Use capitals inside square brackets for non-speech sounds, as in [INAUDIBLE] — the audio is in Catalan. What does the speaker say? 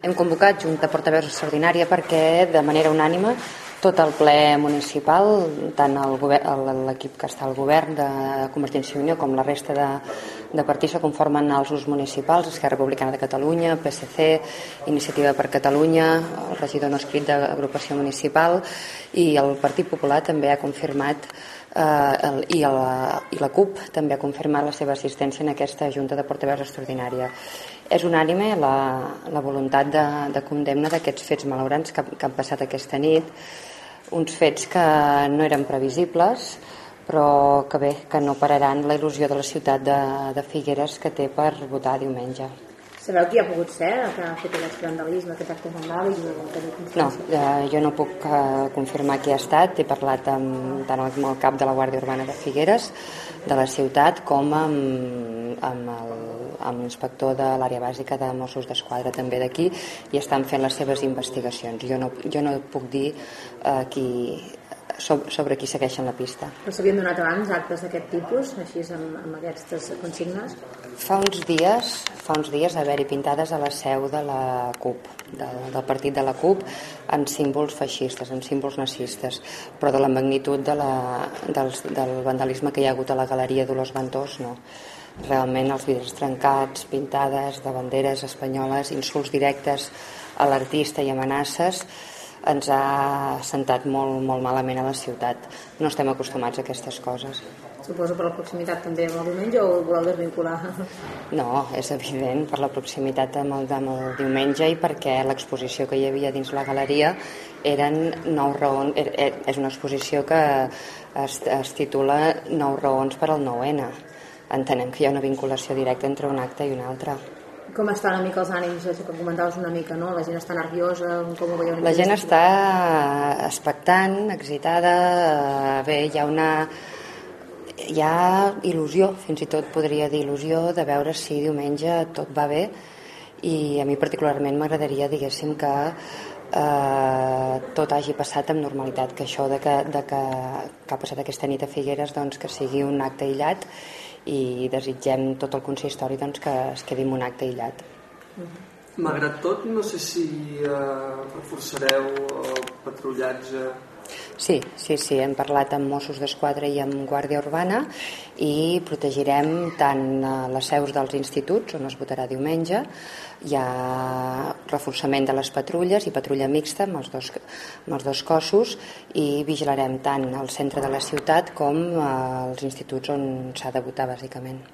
Hem convocat Junta Portaveus Extraordinària perquè de manera unànime tot el ple municipal, tant l'equip que està al govern de Convergència i Unió com la resta de, de partits que conformen els grups municipals, Esquerra Republicana de Catalunya, PSC, Iniciativa per Catalunya, regidor no escrit d'agrupació municipal i el Partit Popular també ha confirmat eh, el, i, el, i la CUP també ha confirmat la seva assistència en aquesta Junta de Portaveus Extraordinària és unànime la, la voluntat de, de condemna d'aquests fets malaurantes que, que han passat aquesta nit, uns fets que no eren previsibles, però que bé, que no pararan la il·lusió de la ciutat de, de Figueres que té per votar diumenge. Sabeu qui ha pogut ser que ha fet aquest vandalisme, aquest acte vandàlic? No, eh, jo no puc eh, confirmar qui ha estat. He parlat amb, tant amb el cap de la Guàrdia Urbana de Figueres, de la ciutat, com amb, amb el amb l'inspector de l'àrea bàsica de Mossos d'Esquadra també d'aquí i estan fent les seves investigacions. Jo no, jo no puc dir eh, qui, sobre, sobre qui segueixen la pista. Però s'havien donat abans actes d'aquest tipus, així amb, amb aquestes consignes? Fa uns dies, fa uns dies haver-hi pintades a la seu de la CUP, del, del partit de la CUP, en símbols feixistes, en símbols nazistes, però de la magnitud de la, del, del vandalisme que hi ha hagut a la galeria Dolors Ventós, no realment els vidres trencats, pintades de banderes espanyoles, insults directes a l'artista i amenaces, ens ha sentat molt, molt malament a la ciutat. No estem acostumats a aquestes coses. Suposo per la proximitat també amb el diumenge o voleu desvincular? [LAUGHS] No, és evident, per la proximitat amb el, amb el diumenge i perquè l'exposició que hi havia dins la galeria eren nou raons, er, er, és una exposició que es, es titula Nou raons per al 9-N entenem que hi ha una vinculació directa entre un acte i un altre. Com estan una mica els ànims, això que comentaves una mica, no? La gent està nerviosa, com ho veieu? La gent està expectant, excitada, bé, hi ha una hi ha il·lusió, fins i tot podria dir il·lusió, de veure si diumenge tot va bé i a mi particularment m'agradaria, diguéssim, que eh, tot hagi passat amb normalitat, que això de que, de que, que ha passat aquesta nit a Figueres doncs, que sigui un acte aïllat i desitgem tot el consistori doncs, que es quedi en un acte aïllat. Malgrat tot, no sé si eh, reforçareu el patrullatge Sí, sí, sí, hem parlat amb Mossos d'Esquadra i amb Guàrdia Urbana i protegirem tant eh, les seus dels instituts, on es votarà diumenge, hi ha reforçament de les patrulles i patrulla mixta amb els dos, amb els dos cossos i vigilarem tant al centre de la ciutat com als instituts on s'ha de votar, bàsicament.